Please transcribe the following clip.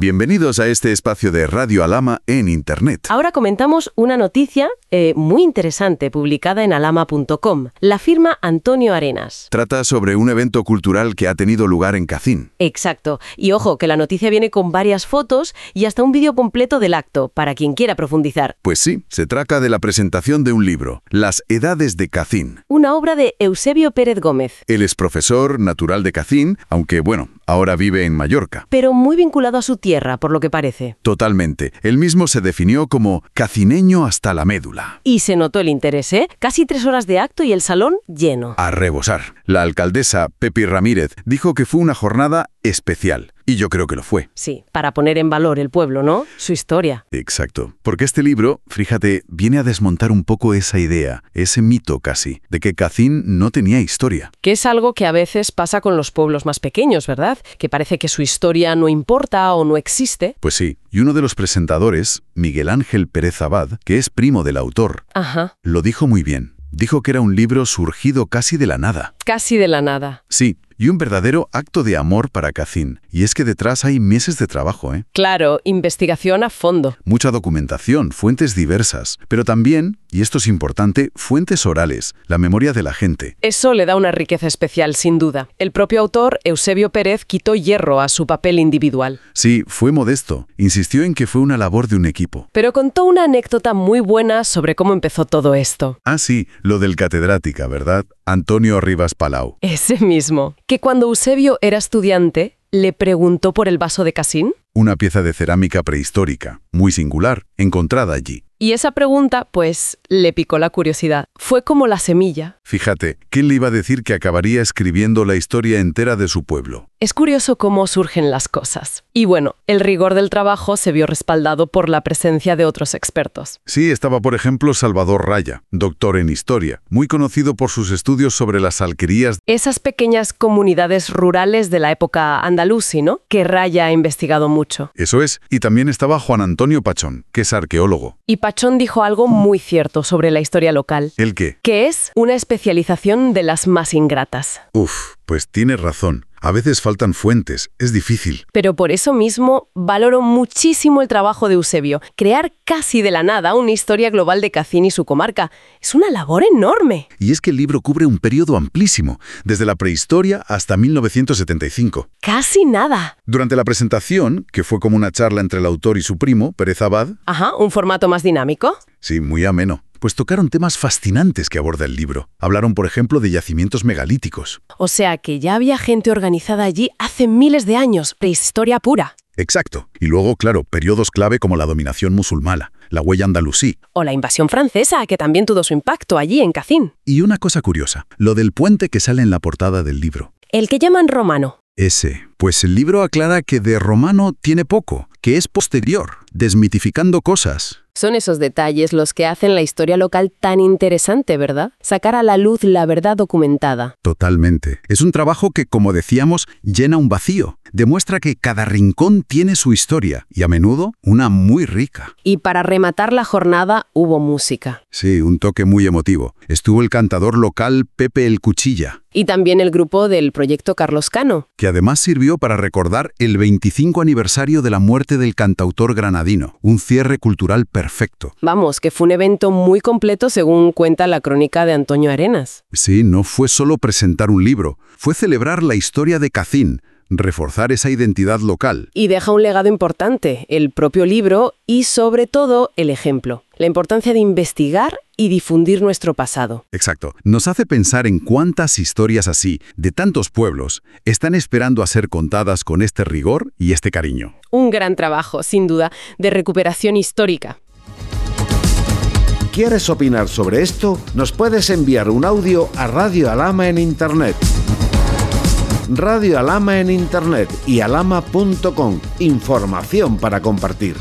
Bienvenidos a este espacio de Radio Alama en Internet. Ahora comentamos una noticia eh, muy interesante publicada en alama.com. La firma Antonio Arenas. Trata sobre un evento cultural que ha tenido lugar en Cacín. Exacto. Y ojo, que la noticia viene con varias fotos y hasta un vídeo completo del acto, para quien quiera profundizar. Pues sí, se trata de la presentación de un libro, Las Edades de Cacín. Una obra de Eusebio Pérez Gómez. Él es profesor natural de Cacín, aunque bueno, ahora vive en Mallorca. Pero muy vinculado a su tierra, por lo que parece. Totalmente. Él mismo se definió como cacineño hasta la médula. Y se notó el interés, ¿eh? Casi tres horas de acto y el salón lleno. A rebosar. La alcaldesa Pepi Ramírez dijo que fue una jornada especial. Y yo creo que lo fue. Sí, para poner en valor el pueblo, ¿no? Su historia. Exacto. Porque este libro, fíjate, viene a desmontar un poco esa idea, ese mito casi, de que Cacín no tenía historia. Que es algo que a veces pasa con los pueblos más pequeños, ¿verdad? Que parece que su historia no importa o no existe. Pues sí. Y uno de los presentadores, Miguel Ángel Pérez Abad, que es primo del autor, Ajá. lo dijo muy bien. Dijo que era un libro surgido casi de la nada. Casi de la nada. Sí, y un verdadero acto de amor para Cacín. Y es que detrás hay meses de trabajo, ¿eh? Claro, investigación a fondo. Mucha documentación, fuentes diversas, pero también, y esto es importante, fuentes orales, la memoria de la gente. Eso le da una riqueza especial, sin duda. El propio autor, Eusebio Pérez, quitó hierro a su papel individual. Sí, fue modesto. Insistió en que fue una labor de un equipo. Pero contó una anécdota muy buena sobre cómo empezó todo esto. Ah, sí, lo del catedrática, ¿verdad? Antonio Rivas Palau. Ese mismo. Que cuando Eusebio era estudiante, le preguntó por el vaso de Casín. Una pieza de cerámica prehistórica, muy singular, encontrada allí. Y esa pregunta, pues, le picó la curiosidad. Fue como la semilla. Fíjate, ¿quién le iba a decir que acabaría escribiendo la historia entera de su pueblo? Es curioso cómo surgen las cosas. Y bueno, el rigor del trabajo se vio respaldado por la presencia de otros expertos. Sí, estaba por ejemplo Salvador Raya, doctor en historia, muy conocido por sus estudios sobre las alquerías. Esas pequeñas comunidades rurales de la época andalusí, ¿no? Que Raya ha investigado mucho. Eso es, y también estaba Juan Antonio Pachón, que es arqueólogo. Y Pachón dijo algo muy cierto sobre la historia local. ¿El qué? Que es una especialización de las más ingratas. Uf, pues tiene razón. A veces faltan fuentes, es difícil. Pero por eso mismo valoro muchísimo el trabajo de Eusebio. Crear casi de la nada una historia global de Cacín y su comarca es una labor enorme. Y es que el libro cubre un periodo amplísimo, desde la prehistoria hasta 1975. Casi nada. Durante la presentación, que fue como una charla entre el autor y su primo, Pérez Abad, Ajá, un formato más dinámico. sí, muy ameno, pues tocaron temas fascinantes que aborda el libro. Hablaron, por ejemplo, de yacimientos megalíticos. O sea que ya había gente organizada allí hace miles de años, prehistoria pura. Exacto. Y luego, claro, periodos clave como la dominación musulmana, la huella andalusí. O la invasión francesa, que también tuvo su impacto allí en Cacín. Y una cosa curiosa, lo del puente que sale en la portada del libro. El que llaman romano. Ese. Pues el libro aclara que de romano tiene poco, que es posterior, desmitificando cosas. Son esos detalles los que hacen la historia local tan interesante, ¿verdad? Sacar a la luz la verdad documentada. Totalmente. Es un trabajo que, como decíamos, llena un vacío. Demuestra que cada rincón tiene su historia y a menudo una muy rica. Y para rematar la jornada hubo música. Sí, un toque muy emotivo. Estuvo el cantador local Pepe el Cuchilla, Y también el grupo del proyecto Carlos Cano. que además sirvió para recordar el 25 aniversario de la muerte del cantautor granadino, un cierre cultural perfecto. Vamos, que fue un evento muy completo según cuenta la crónica de Antonio Arenas. Sí, no fue solo presentar un libro, fue celebrar la historia de Cacín, reforzar esa identidad local. Y deja un legado importante, el propio libro y sobre todo el ejemplo. La importancia de investigar y difundir nuestro pasado. Exacto. Nos hace pensar en cuántas historias así, de tantos pueblos, están esperando a ser contadas con este rigor y este cariño. Un gran trabajo, sin duda, de recuperación histórica. ¿Quieres opinar sobre esto? Nos puedes enviar un audio a Radio Alama en Internet. Radio Alama en Internet y alama.com. Información para compartir.